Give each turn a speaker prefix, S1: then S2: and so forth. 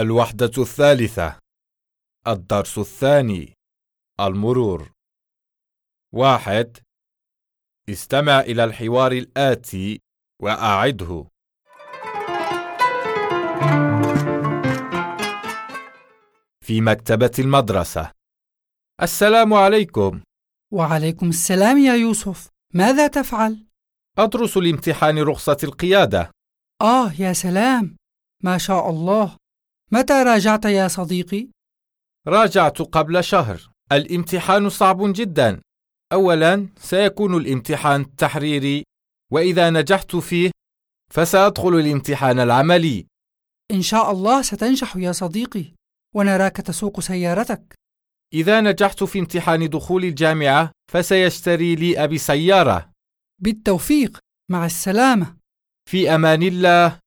S1: الوحدة الثالثة الدرس الثاني المرور. واحد استمع إلى الحوار الآتي وأعده. في مكتبة المدرسة. السلام عليكم.
S2: وعليكم السلام يا يوسف. ماذا تفعل؟
S1: أدرس لامتحان رخصة القيادة.
S2: آه يا سلام. ما شاء الله. متى راجعت يا صديقي؟
S1: راجعت قبل شهر. الامتحان صعب جدا. اولا سيكون الامتحان تحريري وإذا نجحت فيه فسأدخل الامتحان العملي.
S2: إن شاء الله ستنجح يا صديقي. ونراك تسوق سيارتك.
S1: إذا نجحت في امتحان دخول الجامعة فسيشتري لي أبي سيارة.
S2: بالتوفيق. مع السلامة.
S1: في أمان الله.